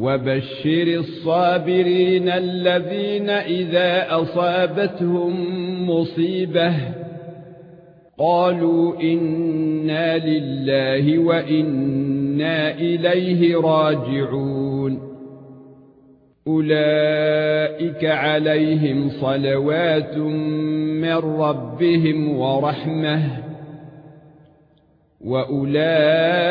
وبشر الصابرين الذين إذا أصابتهم مصيبة قالوا إنا لله وإنا إليه راجعون. أولئك عليهم صلوات من ربهم ورحمة. وأولئك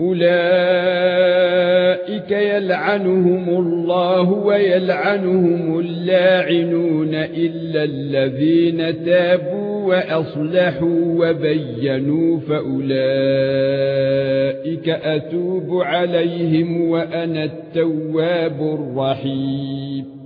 أولئك يلعنهم الله ويلعنهم اللاعنون إلا الذين تابوا وأصلحوا وبينوا فأولئك أتوب عليهم وأنا التواب الرحيم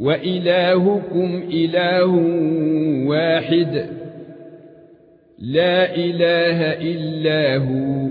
وإلهكم إله واحد. لا إله إلا هو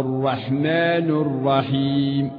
الرحمن الرحيم.